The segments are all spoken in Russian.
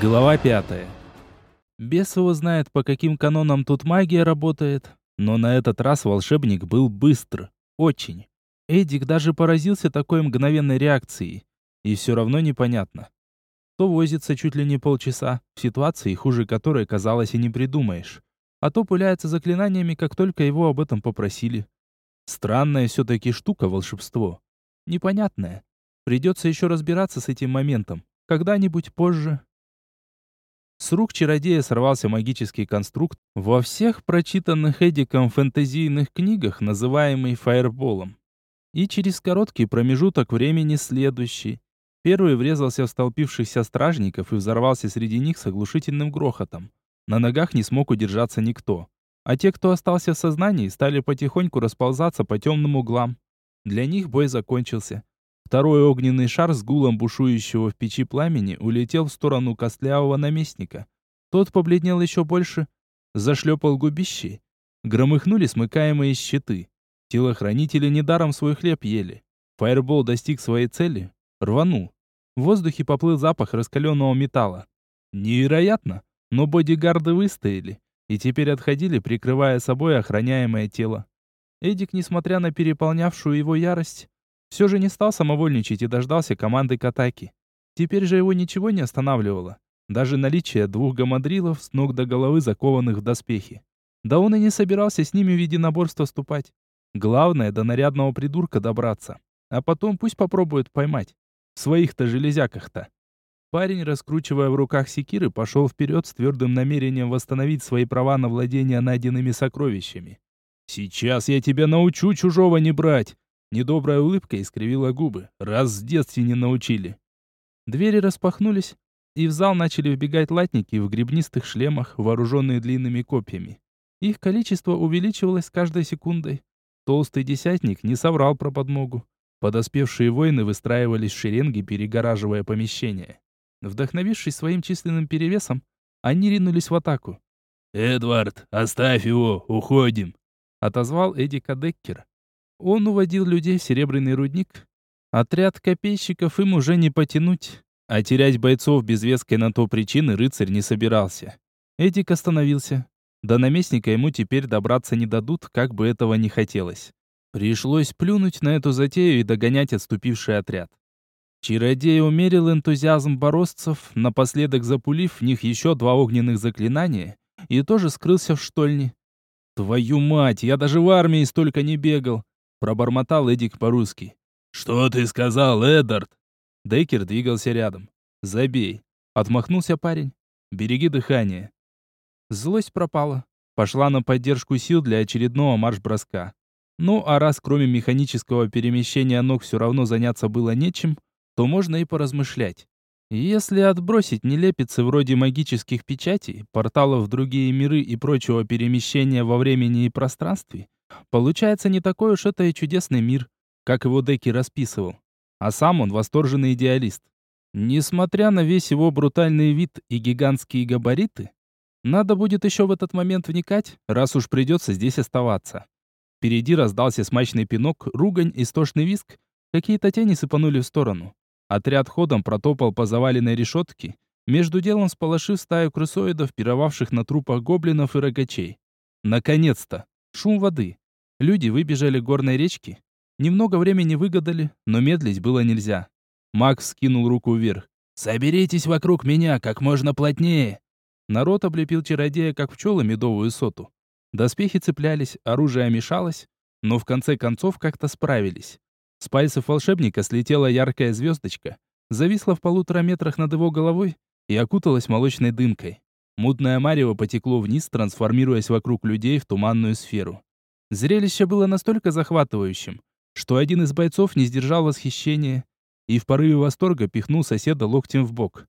Глава пятая. Бес его знает, по каким канонам тут магия работает, но на этот раз волшебник был быстр. Очень. Эдик даже поразился такой мгновенной реакцией. И все равно непонятно. То возится чуть ли не полчаса, в ситуации, хуже которой, казалось, и не придумаешь. А то пуляется заклинаниями, как только его об этом попросили. Странная все-таки штука волшебство. Непонятная. Придется еще разбираться с этим моментом. Когда-нибудь позже. С рук чародея сорвался магический конструкт, во всех прочитанных Эдиком фэнтезийных книгах, называемый фаерболом. И через короткий промежуток времени следующий. Первый врезался в столпившихся стражников и взорвался среди них с оглушительным грохотом. На ногах не смог удержаться никто. А те, кто остался в сознании, стали потихоньку расползаться по темным углам. Для них бой закончился. Второй огненный шар с гулом бушующего в печи пламени улетел в сторону костлявого наместника. Тот побледнел еще больше, зашлепал губищей. Громыхнули смыкаемые щиты. Телохранители недаром свой хлеб ели. Фаербол достиг своей цели. Рванул. В воздухе поплыл запах раскаленного металла. Невероятно, но бодигарды выстояли и теперь отходили, прикрывая собой охраняемое тело. Эдик, несмотря на переполнявшую его ярость, все же не стал самовольничать и дождался команды к атаке. Теперь же его ничего не останавливало. Даже наличие двух гамадрилов с ног до головы закованных в доспехи. Да он и не собирался с ними в единоборство вступать. Главное, до нарядного придурка добраться. А потом пусть попробует поймать. В своих-то железяках-то. Парень, раскручивая в руках секиры, пошел вперед с твердым намерением восстановить свои права на владение найденными сокровищами. «Сейчас я тебя научу чужого не брать!» Недобрая улыбка искривила губы, раз с детства не научили. Двери распахнулись, и в зал начали вбегать латники в гребнистых шлемах, вооруженные длинными копьями. Их количество увеличивалось с каждой секундой. Толстый десятник не соврал про подмогу. Подоспевшие воины выстраивались в шеренги, перегораживая помещение. Вдохновившись своим численным перевесом, они ринулись в атаку. «Эдвард, оставь его, уходим!» — отозвал Эдди Кадеккер. Он уводил людей в серебряный рудник. Отряд копейщиков им уже не потянуть, а терять бойцов без веской на то причины рыцарь не собирался. Эдик остановился. До наместника ему теперь добраться не дадут, как бы этого не хотелось. Пришлось плюнуть на эту затею и догонять отступивший отряд. Чародей умерил энтузиазм боросцев, напоследок запулив в них еще два огненных заклинания, и тоже скрылся в штольне. «Твою мать, я даже в армии столько не бегал!» Пробормотал Эдик по-русски. «Что ты сказал, Эдард?» Дейкер двигался рядом. «Забей!» Отмахнулся парень. «Береги дыхание!» Злость пропала. Пошла на поддержку сил для очередного марш-броска. Ну, а раз кроме механического перемещения ног все равно заняться было нечем, то можно и поразмышлять. Если отбросить нелепицы вроде магических печатей, порталов в другие миры и прочего перемещения во времени и пространстве, Получается, не такой уж это и чудесный мир, как его Деки расписывал. А сам он восторженный идеалист. Несмотря на весь его брутальный вид и гигантские габариты, надо будет еще в этот момент вникать, раз уж придется здесь оставаться. Впереди раздался смачный пинок, ругань, истошный виск. Какие-то тени сыпанули в сторону. Отряд ходом протопал по заваленной решетке, между делом сполошив стаю крысоидов, пировавших на трупах гоблинов и рогачей. Наконец-то! Шум воды. Люди выбежали горной речке. Немного времени выгадали, но медлить было нельзя. Макс скинул руку вверх. «Соберитесь вокруг меня как можно плотнее!» Народ облепил чародея, как пчелы медовую соту. Доспехи цеплялись, оружие мешалось, но в конце концов как-то справились. С пальцев волшебника слетела яркая звездочка, зависла в полутора метрах над его головой и окуталась молочной дымкой. Мутное марево потекло вниз, трансформируясь вокруг людей в туманную сферу. Зрелище было настолько захватывающим, что один из бойцов не сдержал восхищения и в порыве восторга пихнул соседа локтем в бок.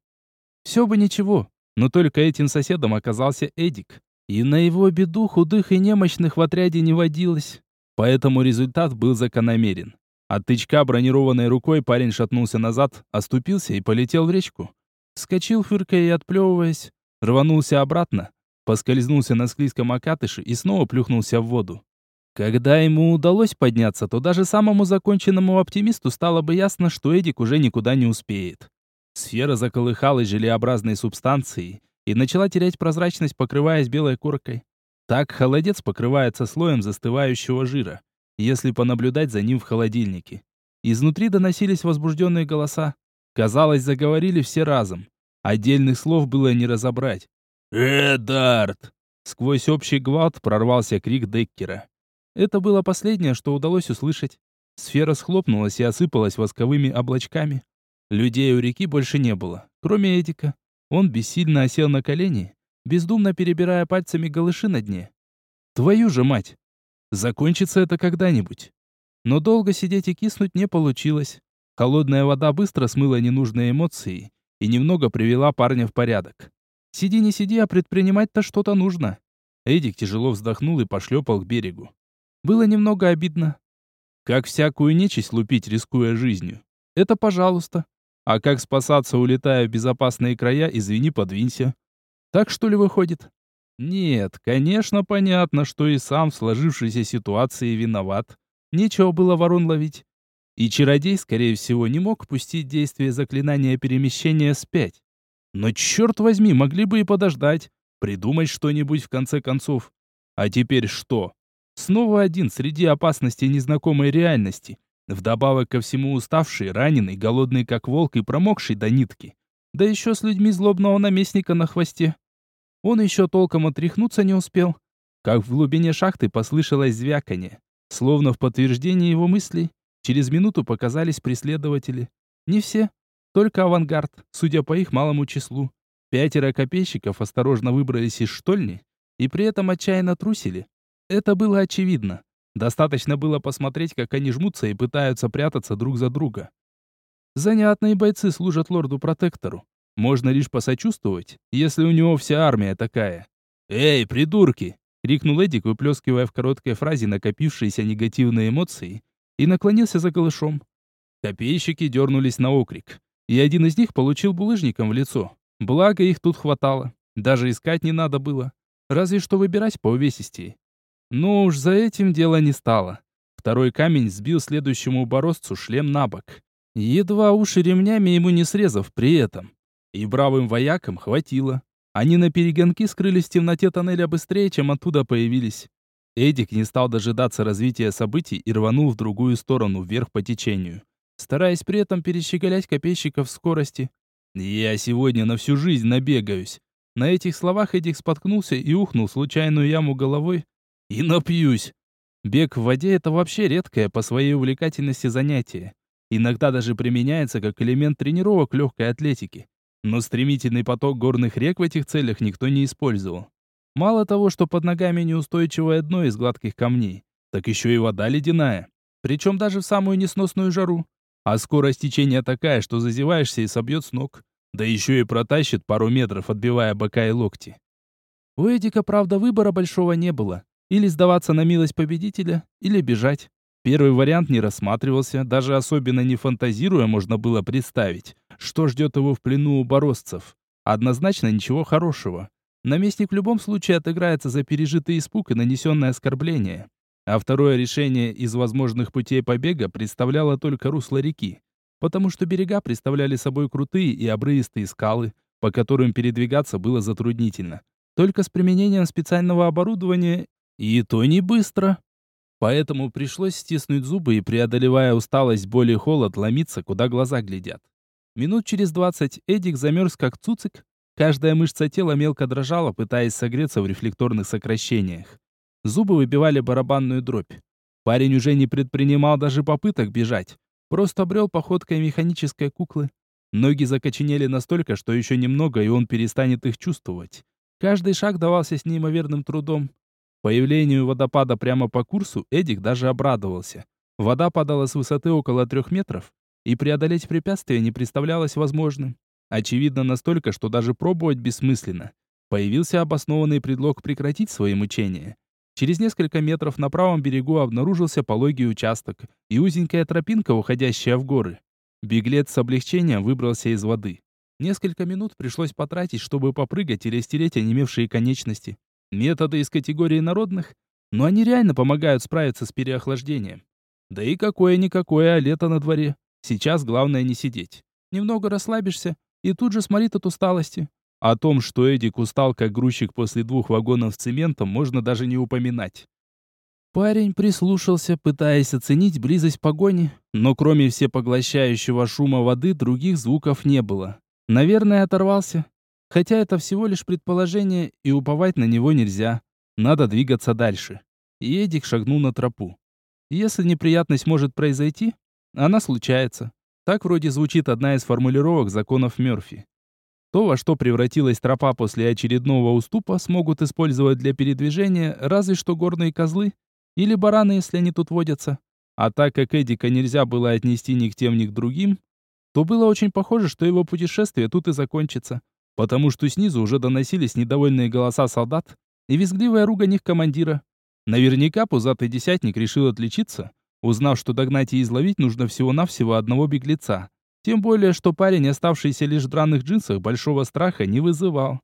Все бы ничего, но только этим соседом оказался Эдик. И на его беду худых и немощных в отряде не водилось. Поэтому результат был закономерен. От тычка бронированной рукой парень шатнулся назад, оступился и полетел в речку. Скочил, фыркая и отплевываясь, Рванулся обратно, поскользнулся на склизком окатыше и снова плюхнулся в воду. Когда ему удалось подняться, то даже самому законченному оптимисту стало бы ясно, что Эдик уже никуда не успеет. Сфера заколыхалась желеобразной субстанцией и начала терять прозрачность, покрываясь белой коркой. Так холодец покрывается слоем застывающего жира, если понаблюдать за ним в холодильнике. Изнутри доносились возбужденные голоса. Казалось, заговорили все разом. Отдельных слов было не разобрать. «Эдард!» Сквозь общий гвалт прорвался крик Деккера. Это было последнее, что удалось услышать. Сфера схлопнулась и осыпалась восковыми облачками. Людей у реки больше не было, кроме Эдика. Он бессильно осел на колени, бездумно перебирая пальцами голыши на дне. Твою же мать! Закончится это когда-нибудь. Но долго сидеть и киснуть не получилось. Холодная вода быстро смыла ненужные эмоции и немного привела парня в порядок. Сиди не сиди, а предпринимать-то что-то нужно. Эдик тяжело вздохнул и пошлепал к берегу. Было немного обидно. Как всякую нечисть лупить, рискуя жизнью. Это пожалуйста. А как спасаться, улетая в безопасные края, извини, подвинься. Так что ли выходит? Нет, конечно, понятно, что и сам в сложившейся ситуации виноват. Нечего было ворон ловить. И чародей, скорее всего, не мог пустить действие заклинания перемещения спять. Но черт возьми, могли бы и подождать, придумать что-нибудь в конце концов. А теперь что? Снова один среди опасностей незнакомой реальности. Вдобавок ко всему уставший, раненый, голодный как волк и промокший до нитки. Да еще с людьми злобного наместника на хвосте. Он еще толком отряхнуться не успел. Как в глубине шахты послышалось звяканье. Словно в подтверждение его мыслей, через минуту показались преследователи. Не все, только авангард, судя по их малому числу. Пятеро копейщиков осторожно выбрались из штольни и при этом отчаянно трусили. Это было очевидно. Достаточно было посмотреть, как они жмутся и пытаются прятаться друг за друга. Занятные бойцы служат лорду-протектору. Можно лишь посочувствовать, если у него вся армия такая. «Эй, придурки!» — крикнул Эдик, выплескивая в короткой фразе накопившиеся негативные эмоции, и наклонился за голышом. Копейщики дернулись на окрик и один из них получил булыжником в лицо. Благо их тут хватало. Даже искать не надо было. Разве что выбирать по увесистей. Но уж за этим дело не стало. Второй камень сбил следующему борозцу шлем на бок. Едва уши ремнями ему не срезав при этом. И бравым воякам хватило. Они на перегонки скрылись в темноте тоннеля быстрее, чем оттуда появились. Эдик не стал дожидаться развития событий и рванул в другую сторону, вверх по течению стараясь при этом перещеголять копейщиков в скорости. «Я сегодня на всю жизнь набегаюсь». На этих словах Эдик споткнулся и ухнул случайную яму головой. «И напьюсь». Бег в воде – это вообще редкое по своей увлекательности занятие. Иногда даже применяется как элемент тренировок легкой атлетики. Но стремительный поток горных рек в этих целях никто не использовал. Мало того, что под ногами неустойчивое дно из гладких камней, так еще и вода ледяная. Причем даже в самую несносную жару. А скорость течения такая, что зазеваешься и собьет с ног. Да еще и протащит пару метров, отбивая бока и локти. У Эдика, правда, выбора большого не было. Или сдаваться на милость победителя, или бежать. Первый вариант не рассматривался, даже особенно не фантазируя можно было представить, что ждет его в плену у боросцев. Однозначно ничего хорошего. Наместник в любом случае отыграется за пережитый испуг и нанесенное оскорбление. А второе решение из возможных путей побега представляло только русло реки, потому что берега представляли собой крутые и обрывистые скалы, по которым передвигаться было затруднительно. Только с применением специального оборудования, и то не быстро. Поэтому пришлось стиснуть зубы и, преодолевая усталость, боль и холод, ломиться, куда глаза глядят. Минут через двадцать Эдик замерз как цуцик, каждая мышца тела мелко дрожала, пытаясь согреться в рефлекторных сокращениях. Зубы выбивали барабанную дробь. Парень уже не предпринимал даже попыток бежать. Просто брел походкой механической куклы. Ноги закоченели настолько, что еще немного, и он перестанет их чувствовать. Каждый шаг давался с неимоверным трудом. Появлению водопада прямо по курсу Эдик даже обрадовался. Вода падала с высоты около трех метров, и преодолеть препятствие не представлялось возможным. Очевидно настолько, что даже пробовать бессмысленно. Появился обоснованный предлог прекратить свои мучения. Через несколько метров на правом берегу обнаружился пологий участок и узенькая тропинка, уходящая в горы. Беглец с облегчением выбрался из воды. Несколько минут пришлось потратить, чтобы попрыгать или стереть онемевшие конечности. Методы из категории народных, но они реально помогают справиться с переохлаждением. Да и какое-никакое, а лето на дворе. Сейчас главное не сидеть. немного расслабишься и тут же сморит от усталости. О том, что Эдик устал как грузчик после двух вагонов цементом, можно даже не упоминать. Парень прислушался, пытаясь оценить близость погони, но кроме всепоглощающего шума воды других звуков не было. Наверное, оторвался. Хотя это всего лишь предположение, и уповать на него нельзя. Надо двигаться дальше. И шагнул на тропу. Если неприятность может произойти, она случается. Так вроде звучит одна из формулировок законов Мёрфи. То, во что превратилась тропа после очередного уступа, смогут использовать для передвижения разве что горные козлы или бараны, если они тут водятся. А так как Эдика нельзя было отнести ни к тем, ни к другим, то было очень похоже, что его путешествие тут и закончится, потому что снизу уже доносились недовольные голоса солдат и визгливая ругань их командира. Наверняка пузатый десятник решил отличиться, узнав, что догнать и изловить нужно всего-навсего одного беглеца. Тем более, что парень, оставшийся лишь в драных джинсах, большого страха не вызывал.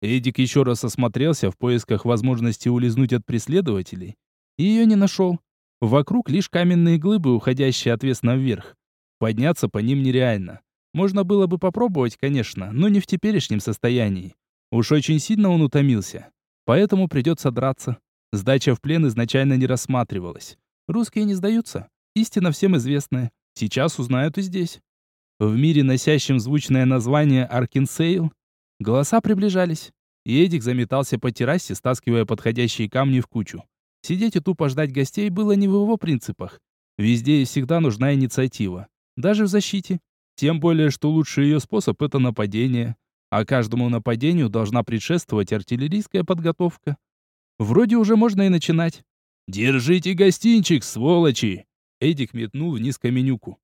Эдик еще раз осмотрелся в поисках возможности улизнуть от преследователей и ее не нашел. Вокруг лишь каменные глыбы, уходящие отвесно вверх. Подняться по ним нереально. Можно было бы попробовать, конечно, но не в теперешнем состоянии. Уж очень сильно он утомился. Поэтому придется драться. Сдача в плен изначально не рассматривалась. Русские не сдаются. Истина всем известная. Сейчас узнают и здесь. В мире, носящем звучное название Аркинсейл, голоса приближались. И Эдик заметался по террасе, стаскивая подходящие камни в кучу. Сидеть и тупо ждать гостей было не в его принципах. Везде и всегда нужна инициатива. Даже в защите. Тем более, что лучший ее способ – это нападение. А каждому нападению должна предшествовать артиллерийская подготовка. Вроде уже можно и начинать. «Держите гостинчик, сволочи!» Эдик метнул вниз каменюку.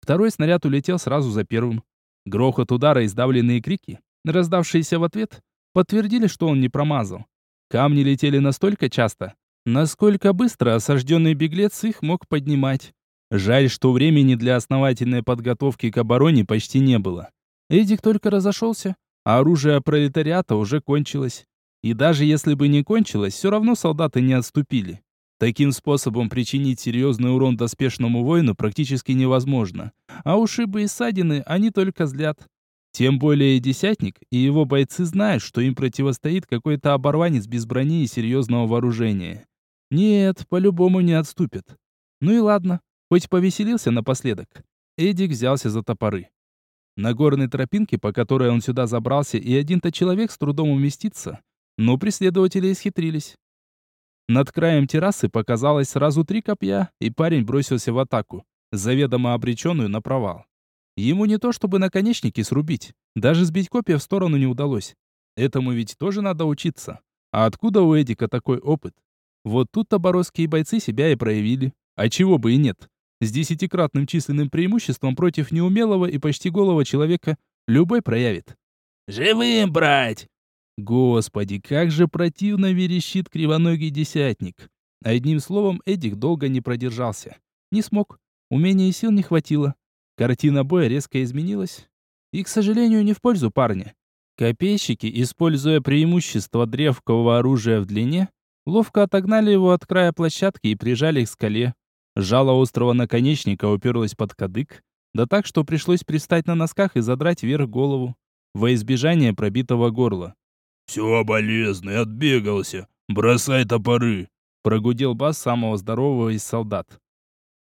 Второй снаряд улетел сразу за первым. Грохот удара и сдавленные крики, раздавшиеся в ответ, подтвердили, что он не промазал. Камни летели настолько часто, Насколько быстро осажденный беглец их мог поднимать. Жаль, что времени для основательной подготовки к обороне почти не было. Эдик только разошелся, а оружие пролетариата уже кончилось. И даже если бы не кончилось, все равно солдаты не отступили. Таким способом причинить серьезный урон доспешному воину практически невозможно. А ушибы и ссадины они только злят. Тем более десятник, и его бойцы знают, что им противостоит какой-то оборванец без брони и серьезного вооружения. Нет, по-любому не отступит. Ну и ладно, хоть повеселился напоследок. Эдик взялся за топоры. На горной тропинке, по которой он сюда забрался, и один-то человек с трудом уместится, но преследователи исхитрились. Над краем террасы показалось сразу три копья, и парень бросился в атаку, заведомо обреченную на провал. Ему не то чтобы наконечники срубить, даже сбить копья в сторону не удалось. Этому ведь тоже надо учиться. А откуда у Эдика такой опыт? Вот тут-то боросские бойцы себя и проявили. А чего бы и нет. С десятикратным численным преимуществом против неумелого и почти голого человека любой проявит. «Живым брать!» Господи, как же противно верещит кривоногий десятник. Одним словом, Эдик долго не продержался. Не смог. Умения и сил не хватило. Картина боя резко изменилась. И, к сожалению, не в пользу парня. Копейщики, используя преимущество древкового оружия в длине, Ловко отогнали его от края площадки и прижали к скале. Жало острого наконечника уперлось под кадык, да так, что пришлось пристать на носках и задрать вверх голову, во избежание пробитого горла. «Все, болезный, отбегался. Бросай топоры!» Прогудел бас самого здорового из солдат.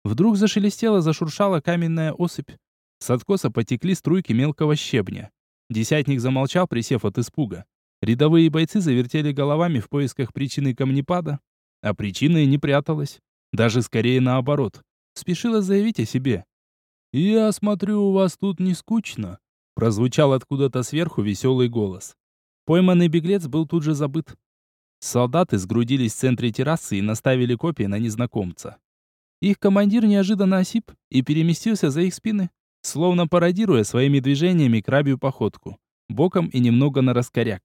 Вдруг зашелестела, зашуршала каменная осыпь. С откоса потекли струйки мелкого щебня. Десятник замолчал, присев от испуга. Рядовые бойцы завертели головами в поисках причины камнепада, а причина и не пряталась. Даже скорее наоборот. Спешила заявить о себе. «Я смотрю, у вас тут не скучно», — прозвучал откуда-то сверху веселый голос. Пойманный беглец был тут же забыт. Солдаты сгрудились в центре террасы и наставили копии на незнакомца. Их командир неожиданно осип и переместился за их спины, словно пародируя своими движениями крабью походку, боком и немного на раскоряк.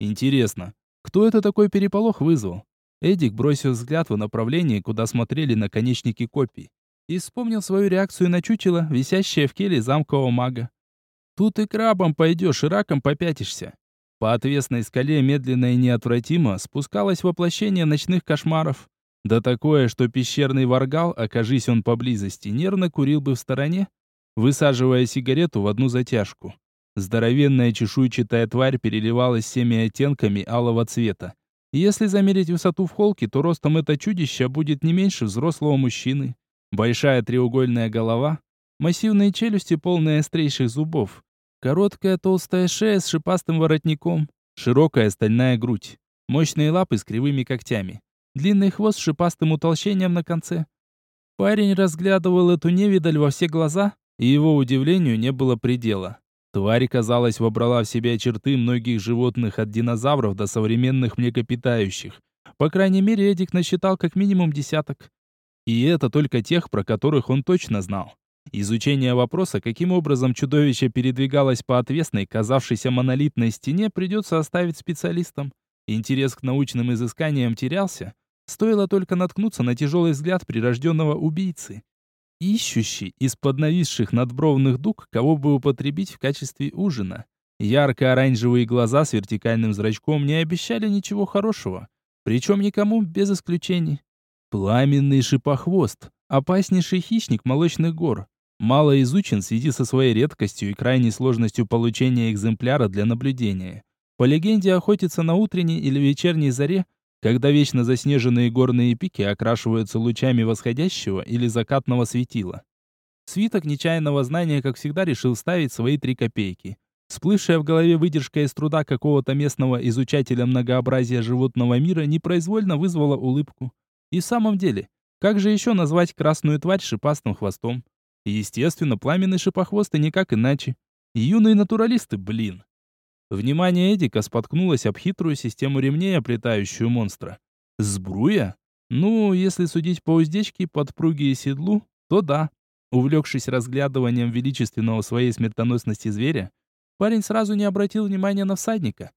Интересно, кто это такой переполох вызвал? Эдик бросил взгляд в направлении, куда смотрели наконечники копий, и вспомнил свою реакцию на чучело, висящее в келе замкового мага. Тут и крабом пойдешь, и раком попятишься. По отвесной скале медленно и неотвратимо спускалось воплощение ночных кошмаров. Да такое, что пещерный варгал, окажись он поблизости, нервно курил бы в стороне, высаживая сигарету в одну затяжку. Здоровенная чешуйчатая тварь переливалась всеми оттенками алого цвета. Если замерить высоту в холке, то ростом это чудище будет не меньше взрослого мужчины. Большая треугольная голова, массивные челюсти, полные острейших зубов, короткая толстая шея с шипастым воротником, широкая стальная грудь, мощные лапы с кривыми когтями, длинный хвост с шипастым утолщением на конце. Парень разглядывал эту невидаль во все глаза, и его удивлению не было предела. Тварь, казалось, вобрала в себя черты многих животных от динозавров до современных млекопитающих. По крайней мере, Эдик насчитал как минимум десяток. И это только тех, про которых он точно знал. Изучение вопроса, каким образом чудовище передвигалось по отвесной, казавшейся монолитной стене, придется оставить специалистам. Интерес к научным изысканиям терялся. Стоило только наткнуться на тяжелый взгляд прирожденного убийцы ищущий из-под нависших надбровных дуг, кого бы употребить в качестве ужина. Ярко-оранжевые глаза с вертикальным зрачком не обещали ничего хорошего, причем никому без исключений. Пламенный шипохвост, опаснейший хищник молочных гор, мало изучен в связи со своей редкостью и крайней сложностью получения экземпляра для наблюдения. По легенде, охотится на утренней или вечерней заре когда вечно заснеженные горные пики окрашиваются лучами восходящего или закатного светила. Свиток нечаянного знания, как всегда, решил ставить свои три копейки. Всплывшая в голове выдержка из труда какого-то местного изучателя многообразия животного мира непроизвольно вызвала улыбку. И в самом деле, как же еще назвать красную тварь шипастым хвостом? Естественно, пламенный шипохвост и никак иначе. Юные натуралисты, блин. Внимание Эдика споткнулось об хитрую систему ремней, оплетающую монстра. Сбруя? Ну, если судить по уздечке, подпруге и седлу, то да. Увлекшись разглядыванием величественного своей смертоносности зверя, парень сразу не обратил внимания на всадника.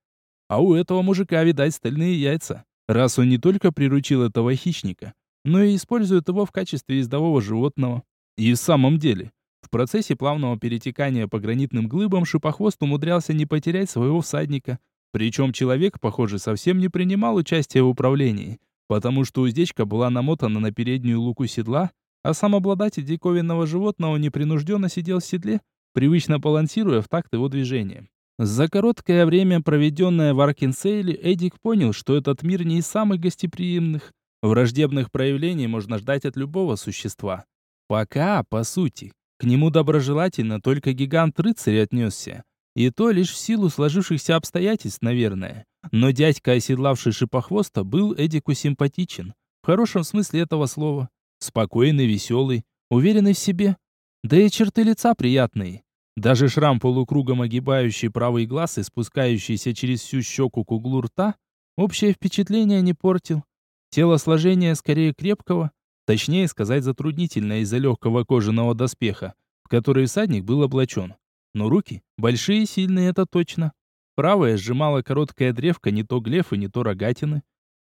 А у этого мужика, видать, стальные яйца, раз он не только приручил этого хищника, но и использует его в качестве ездового животного. И в самом деле, процессе плавного перетекания по гранитным глыбам шипохвост умудрялся не потерять своего всадника. Причем человек, похоже, совсем не принимал участия в управлении, потому что уздечка была намотана на переднюю луку седла, а сам обладатель диковинного животного непринужденно сидел в седле, привычно балансируя в такт его движения. За короткое время, проведенное в Аркинсейле, Эдик понял, что этот мир не из самых гостеприимных. Враждебных проявлений можно ждать от любого существа. Пока, по сути, к нему доброжелательно только гигант-рыцарь отнесся. И то лишь в силу сложившихся обстоятельств, наверное. Но дядька, оседлавший шипохвоста, был Эдику симпатичен. В хорошем смысле этого слова. Спокойный, веселый, уверенный в себе. Да и черты лица приятные. Даже шрам полукругом огибающий правый глаз и спускающийся через всю щеку к углу рта общее впечатление не портил. Телосложение скорее крепкого, Точнее сказать затруднительно из-за легкого кожаного доспеха, в который всадник был облачен. Но руки большие и сильные, это точно. Правая сжимала короткая древко не то глефы, не то рогатины.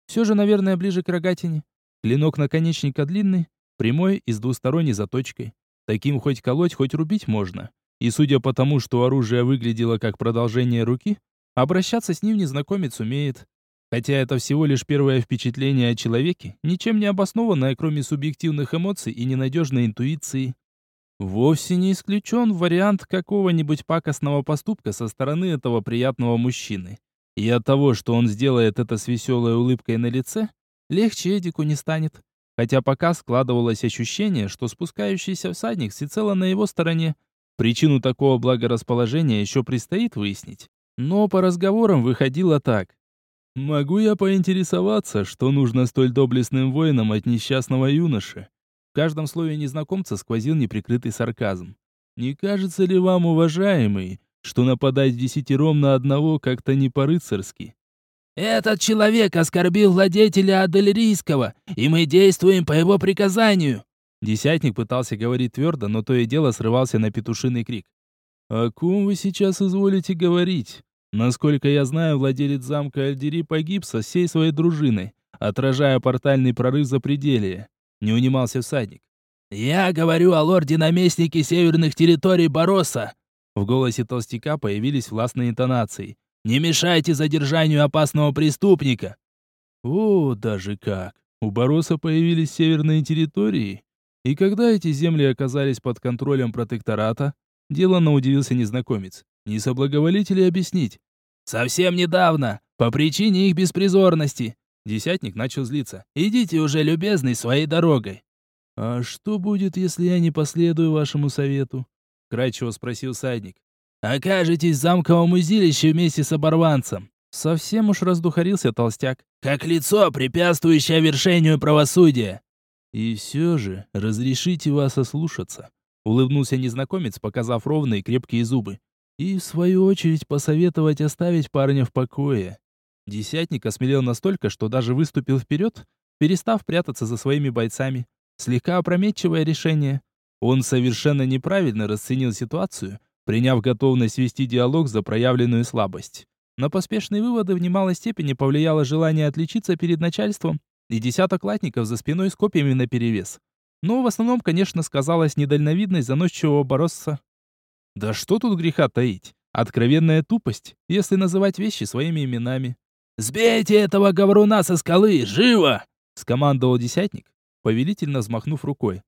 Все же, наверное, ближе к рогатине. Клинок наконечника длинный, прямой и с двусторонней заточкой. Таким хоть колоть, хоть рубить можно. И судя по тому, что оружие выглядело как продолжение руки, обращаться с ним незнакомец умеет. Хотя это всего лишь первое впечатление о человеке, ничем не обоснованное, кроме субъективных эмоций и ненадежной интуиции. Вовсе не исключен вариант какого-нибудь пакостного поступка со стороны этого приятного мужчины. И от того, что он сделает это с веселой улыбкой на лице, легче Эдику не станет. Хотя пока складывалось ощущение, что спускающийся всадник всецело на его стороне. Причину такого благорасположения еще предстоит выяснить. Но по разговорам выходило так. «Могу я поинтересоваться, что нужно столь доблестным воинам от несчастного юноши?» В каждом слове незнакомца сквозил неприкрытый сарказм. «Не кажется ли вам, уважаемый, что нападать десятером на одного как-то не по-рыцарски?» «Этот человек оскорбил владетеля Аделерийского, и мы действуем по его приказанию!» Десятник пытался говорить твердо, но то и дело срывался на петушиный крик. «О ком вы сейчас изволите говорить?» Насколько я знаю, владелец замка Альдери погиб со всей своей дружиной, отражая портальный прорыв за пределие. Не унимался всадник. «Я говорю о лорде-наместнике северных территорий Бороса!» В голосе толстяка появились властные интонации. «Не мешайте задержанию опасного преступника!» «О, даже как! У Бороса появились северные территории?» И когда эти земли оказались под контролем протектората, деланно удивился незнакомец. Не соблаговолите ли объяснить? Совсем недавно, по причине их беспризорности. Десятник начал злиться. Идите уже, любезный, своей дорогой. А что будет, если я не последую вашему совету? Кратчево спросил садник. Окажетесь в замковом узилище вместе с оборванцем. Совсем уж раздухарился толстяк. Как лицо, препятствующее вершению правосудия. И все же, разрешите вас ослушаться. Улыбнулся незнакомец, показав ровные крепкие зубы. И, в свою очередь, посоветовать оставить парня в покое. Десятник осмелел настолько, что даже выступил вперед, перестав прятаться за своими бойцами. Слегка опрометчивое решение. Он совершенно неправильно расценил ситуацию, приняв готовность вести диалог за проявленную слабость. На поспешные выводы в немалой степени повлияло желание отличиться перед начальством и десяток латников за спиной с копьями наперевес. Но в основном, конечно, сказалась недальновидность заносчивого боросца. Да что тут греха таить? Откровенная тупость, если называть вещи своими именами. «Сбейте этого говоруна со скалы! Живо!» — скомандовал десятник, повелительно взмахнув рукой.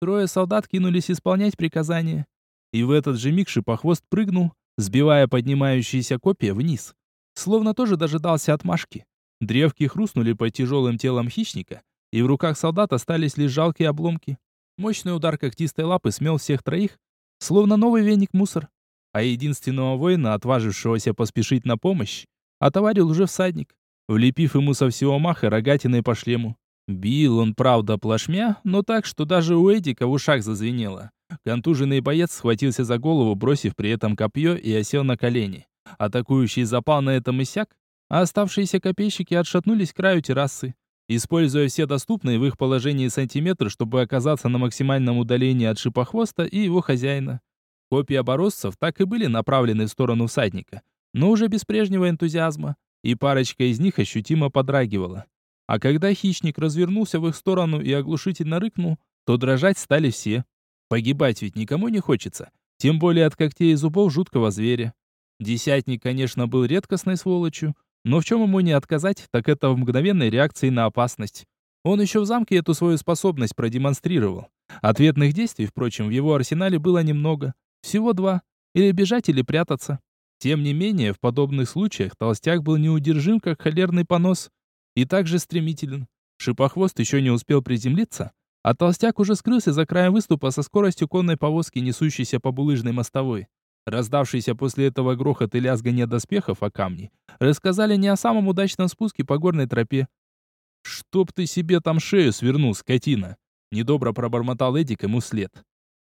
Трое солдат кинулись исполнять приказание. И в этот же миг шипохвост прыгнул, сбивая поднимающиеся копья вниз. Словно тоже дожидался отмашки. Древки хрустнули под тяжелым телом хищника, и в руках солдат остались лишь жалкие обломки. Мощный удар когтистой лапы смел всех троих, словно новый веник мусор. А единственного воина, отважившегося поспешить на помощь, отоварил уже всадник, влепив ему со всего маха рогатиной по шлему. Бил он, правда, плашмя, но так, что даже у Эдика в ушах зазвенело. Контуженный боец схватился за голову, бросив при этом копье и осел на колени. Атакующий запал на этом иссяк, а оставшиеся копейщики отшатнулись к краю террасы, используя все доступные в их положении сантиметры, чтобы оказаться на максимальном удалении от шипохвоста и его хозяина. Копья оборосцев так и были направлены в сторону всадника, но уже без прежнего энтузиазма, и парочка из них ощутимо подрагивала. А когда хищник развернулся в их сторону и оглушительно рыкнул, то дрожать стали все. Погибать ведь никому не хочется, тем более от когтей и зубов жуткого зверя. Десятник, конечно, был редкостной сволочью, но в чем ему не отказать, так это в мгновенной реакции на опасность. Он еще в замке эту свою способность продемонстрировал. Ответных действий, впрочем, в его арсенале было немного. Всего два. Или бежать, или прятаться. Тем не менее, в подобных случаях толстяк был неудержим, как холерный понос. И также стремителен. Шипохвост еще не успел приземлиться, а толстяк уже скрылся за краем выступа со скоростью конной повозки, несущейся по булыжной мостовой. Раздавшийся после этого грохот и лязганье доспехов о камни рассказали не о самом удачном спуске по горной тропе. «Чтоб ты себе там шею свернул, скотина!» Недобро пробормотал Эдик ему след.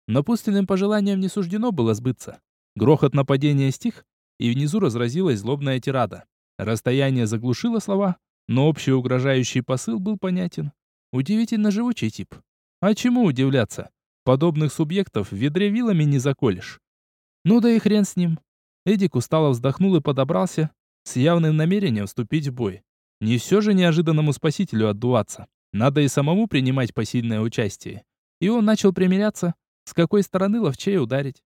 Напутственным пожеланиям не суждено было сбыться. Грохот нападения стих, и внизу разразилась злобная тирада. Расстояние заглушило слова, но общий угрожающий посыл был понятен. Удивительно живучий тип. А чему удивляться? Подобных субъектов в ведре вилами не заколешь. Ну да и хрен с ним. Эдик устало вздохнул и подобрался, с явным намерением вступить в бой. Не все же неожиданному спасителю отдуваться. Надо и самому принимать посильное участие. И он начал примиряться, с какой стороны ловчей ударить.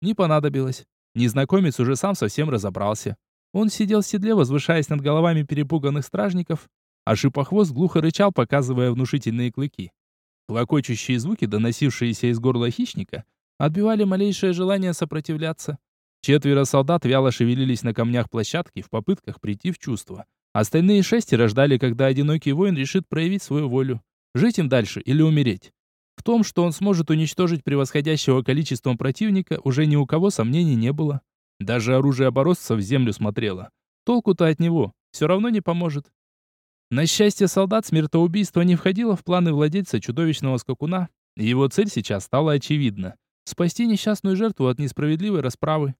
Не понадобилось. Незнакомец уже сам совсем разобрался. Он сидел в седле, возвышаясь над головами перепуганных стражников, а шипохвост глухо рычал, показывая внушительные клыки. Клокочущие звуки, доносившиеся из горла хищника, отбивали малейшее желание сопротивляться. Четверо солдат вяло шевелились на камнях площадки в попытках прийти в чувство. Остальные шестеро ждали, когда одинокий воин решит проявить свою волю. Жить им дальше или умереть. В том, что он сможет уничтожить превосходящего количеством противника, уже ни у кого сомнений не было. Даже оружие оборосца в землю смотрело. Толку-то от него, все равно не поможет. На счастье солдат смертоубийство не входило в планы владельца чудовищного скакуна, его цель сейчас стала очевидна спасти несчастную жертву от несправедливой расправы.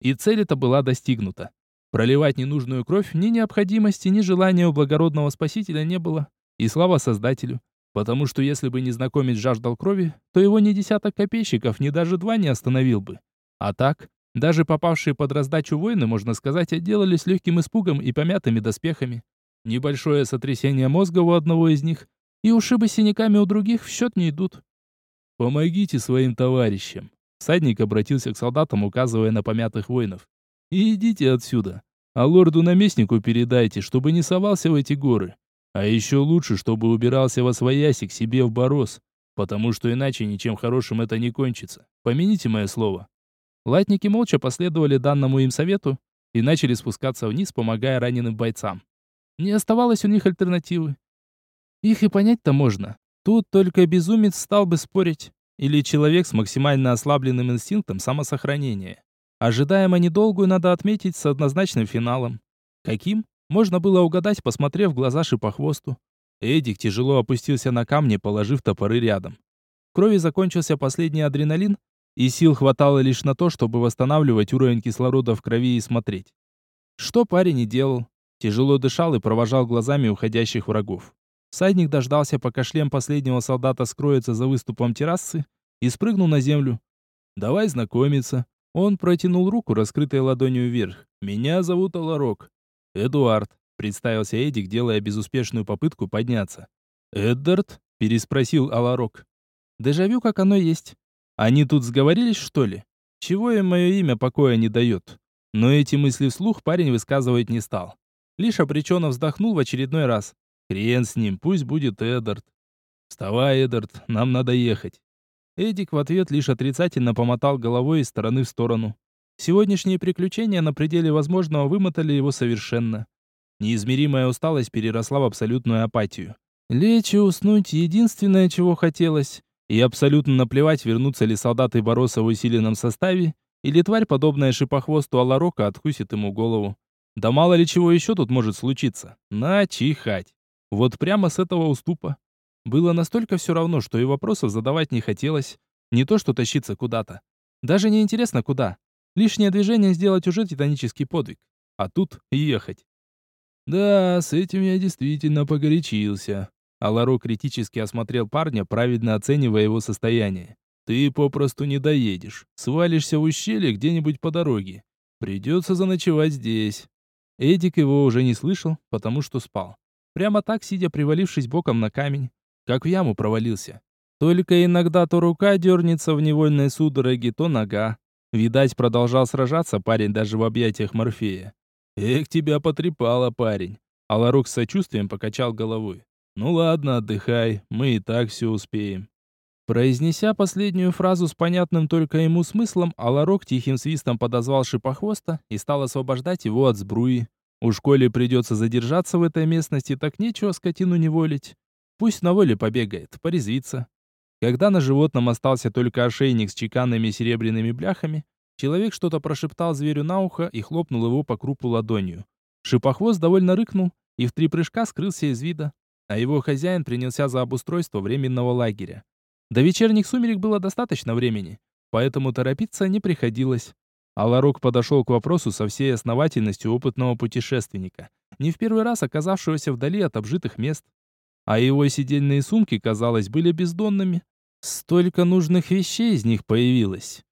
И цель эта была достигнута. Проливать ненужную кровь ни необходимости, ни желания у благородного спасителя не было. И слава Создателю. Потому что если бы незнакомец жаждал крови, то его ни десяток копейщиков, ни даже два не остановил бы. А так, даже попавшие под раздачу воины, можно сказать, отделались легким испугом и помятыми доспехами. Небольшое сотрясение мозга у одного из них, и ушибы синяками у других в счет не идут. «Помогите своим товарищам!» Всадник обратился к солдатам, указывая на помятых воинов. «И идите отсюда. А лорду-наместнику передайте, чтобы не совался в эти горы. А еще лучше, чтобы убирался во свояси к себе в Борос. потому что иначе ничем хорошим это не кончится. Помяните мое слово». Латники молча последовали данному им совету и начали спускаться вниз, помогая раненым бойцам. Не оставалось у них альтернативы. Их и понять-то можно. Тут только безумец стал бы спорить. Или человек с максимально ослабленным инстинктом самосохранения. Ожидаемо недолгую надо отметить с однозначным финалом. Каким? Можно было угадать, посмотрев в глаза шипохвосту. Эдик тяжело опустился на камни, положив топоры рядом. В крови закончился последний адреналин, и сил хватало лишь на то, чтобы восстанавливать уровень кислорода в крови и смотреть. Что парень и делал. Тяжело дышал и провожал глазами уходящих врагов. Всадник дождался, пока шлем последнего солдата скроется за выступом террасы, и спрыгнул на землю. «Давай знакомиться». Он протянул руку, раскрытой ладонью вверх. «Меня зовут Аларок». «Эдуард», — представился Эдик, делая безуспешную попытку подняться. «Эддард?» — переспросил Аларок. «Дежавю, как оно есть. Они тут сговорились, что ли? Чего им мое имя покоя не дает?» Но эти мысли вслух парень высказывать не стал. Лишь обреченно вздохнул в очередной раз. Хрен с ним, пусть будет Эдард. Вставай, Эдард, нам надо ехать. Эдик в ответ лишь отрицательно помотал головой из стороны в сторону. Сегодняшние приключения на пределе возможного вымотали его совершенно. Неизмеримая усталость переросла в абсолютную апатию. Лечь и уснуть — единственное, чего хотелось. И абсолютно наплевать, вернутся ли солдаты Бороса в усиленном составе, или тварь, подобная шипохвосту Аларока, откусит ему голову. Да мало ли чего еще тут может случиться. Начихать. Вот прямо с этого уступа. Было настолько все равно, что и вопросов задавать не хотелось. Не то, что тащиться куда-то. Даже не интересно куда. Лишнее движение сделать уже титанический подвиг. А тут ехать. Да, с этим я действительно погорячился. Аларо критически осмотрел парня, праведно оценивая его состояние. Ты попросту не доедешь. Свалишься в ущелье где-нибудь по дороге. Придется заночевать здесь. Эдик его уже не слышал, потому что спал. Прямо так, сидя привалившись боком на камень, как в яму провалился. Только иногда то рука дернется в невольной судороге, то нога. Видать, продолжал сражаться парень даже в объятиях Морфея. «Эх, тебя потрепало, парень!» Аларок с сочувствием покачал головой. «Ну ладно, отдыхай, мы и так все успеем». Произнеся последнюю фразу с понятным только ему смыслом, Аларок тихим свистом подозвал шипохвоста и стал освобождать его от сбруи. У школе придется задержаться в этой местности, так нечего скотину не волить. Пусть на воле побегает, порезвится. Когда на животном остался только ошейник с чеканными серебряными бляхами, человек что-то прошептал зверю на ухо и хлопнул его по крупу ладонью. Шипохвост довольно рыкнул и в три прыжка скрылся из вида, а его хозяин принялся за обустройство временного лагеря. До вечерних сумерек было достаточно времени, поэтому торопиться не приходилось. Аларок подошел к вопросу со всей основательностью опытного путешественника, не в первый раз оказавшегося вдали от обжитых мест. А его сидельные сумки, казалось, были бездонными. Столько нужных вещей из них появилось.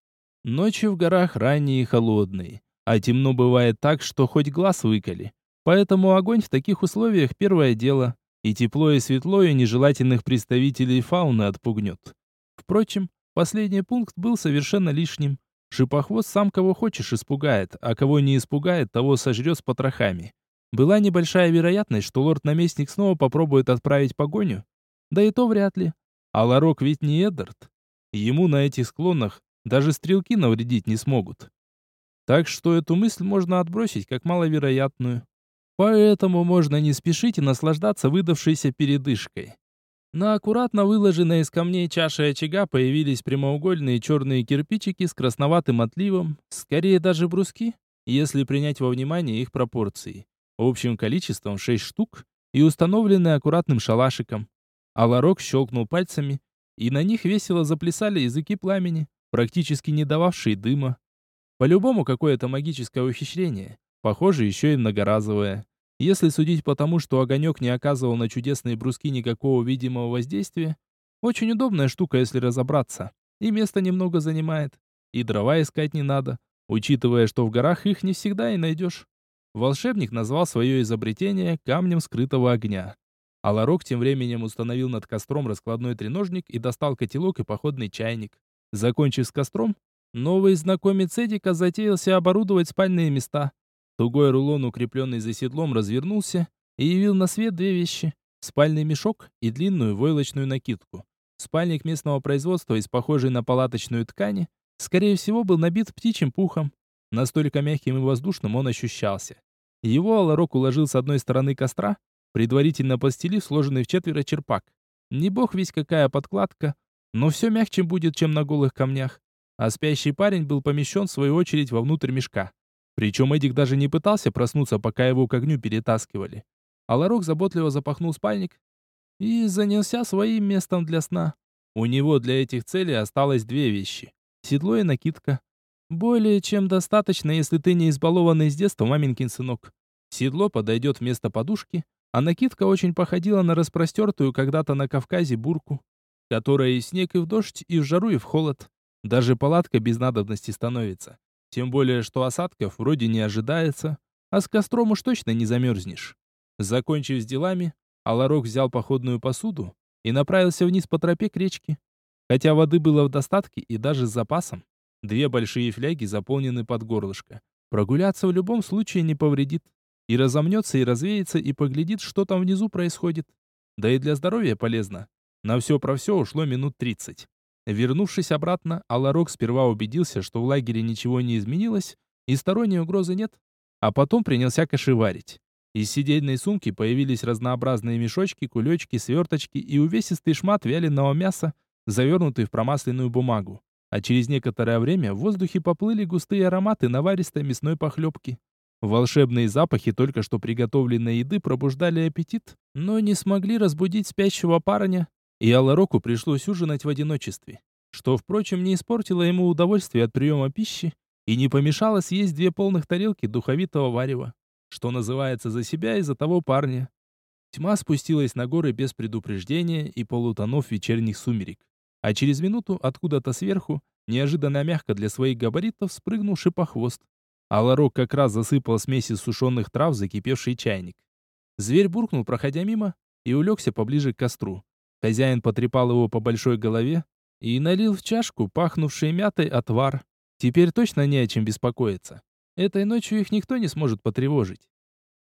Ночи в горах ранние и холодные, а темно бывает так, что хоть глаз выколи. Поэтому огонь в таких условиях первое дело. И тепло и светло и нежелательных представителей фауны отпугнет. Впрочем, последний пункт был совершенно лишним. Шипохвост сам кого хочешь испугает, а кого не испугает, того сожрет с потрохами. Была небольшая вероятность, что лорд-наместник снова попробует отправить погоню. Да и то вряд ли. А Ларок ведь не Эддард. Ему на этих склонах даже стрелки навредить не смогут. Так что эту мысль можно отбросить как маловероятную. Поэтому можно не спешить и наслаждаться выдавшейся передышкой. На аккуратно выложенной из камней чаше очага появились прямоугольные черные кирпичики с красноватым отливом, скорее даже бруски, если принять во внимание их пропорции. Общим количеством 6 штук и установлены аккуратным шалашиком. Аларок щелкнул пальцами, и на них весело заплясали языки пламени, практически не дававшие дыма. По-любому какое-то магическое ухищрение. Похоже, еще и многоразовое. Если судить по тому, что огонек не оказывал на чудесные бруски никакого видимого воздействия, очень удобная штука, если разобраться. И место немного занимает. И дрова искать не надо, учитывая, что в горах их не всегда и найдешь. Волшебник назвал свое изобретение камнем скрытого огня. А Ларок тем временем установил над костром раскладной треножник и достал котелок и походный чайник. Закончив с костром, новый знакомец Эдика затеялся оборудовать спальные места. Тугой рулон, укрепленный за седлом, развернулся и явил на свет две вещи. Спальный мешок и длинную войлочную накидку. Спальник местного производства из похожей на палаточную ткани, скорее всего, был набит птичьим пухом. Настолько мягким и воздушным он ощущался. Его Аларок уложил с одной стороны костра, предварительно постелив сложенный в четверо черпак. Не бог весь какая подкладка, но все мягче будет, чем на голых камнях. А спящий парень был помещен, в свою очередь, вовнутрь мешка. Причем Эдик даже не пытался проснуться, пока его к огню перетаскивали. Аларок заботливо запахнул спальник и занялся своим местом для сна. У него для этих целей осталось две вещи. Седло и накидка. Более чем достаточно, если ты не избалованный с детства маменькин сынок. Седло подойдет вместо подушки, а накидка очень походила на распростертую когда-то на Кавказе бурку, которая и снег, и в дождь, и в жару, и в холод. Даже палатка без надобности становится. Тем более, что осадков вроде не ожидается, а с костром уж точно не замерзнешь. Закончив с делами, Аларок взял походную посуду и направился вниз по тропе к речке. Хотя воды было в достатке и даже с запасом. Две большие фляги заполнены под горлышко. Прогуляться в любом случае не повредит. И разомнется, и развеется, и поглядит, что там внизу происходит. Да и для здоровья полезно. На все про все ушло минут тридцать. Вернувшись обратно, Аларок сперва убедился, что в лагере ничего не изменилось, и сторонней угрозы нет, а потом принялся кошеварить. Из сидельной сумки появились разнообразные мешочки, кулечки, сверточки и увесистый шмат вяленого мяса, завернутый в промасленную бумагу. А через некоторое время в воздухе поплыли густые ароматы наваристой мясной похлебки. Волшебные запахи только что приготовленной еды пробуждали аппетит, но не смогли разбудить спящего парня, и Алароку пришлось ужинать в одиночестве, что, впрочем, не испортило ему удовольствие от приема пищи и не помешало съесть две полных тарелки духовитого варева что называется, за себя и за того парня. Тьма спустилась на горы без предупреждения и полутонов вечерних сумерек. А через минуту откуда-то сверху, неожиданно мягко для своих габаритов, спрыгнул шипохвост. А Ларок как раз засыпал смесь из сушеных трав закипевший чайник. Зверь буркнул, проходя мимо, и улегся поближе к костру. Хозяин потрепал его по большой голове и налил в чашку, пахнувший мятой, отвар. Теперь точно не о чем беспокоиться. Этой ночью их никто не сможет потревожить.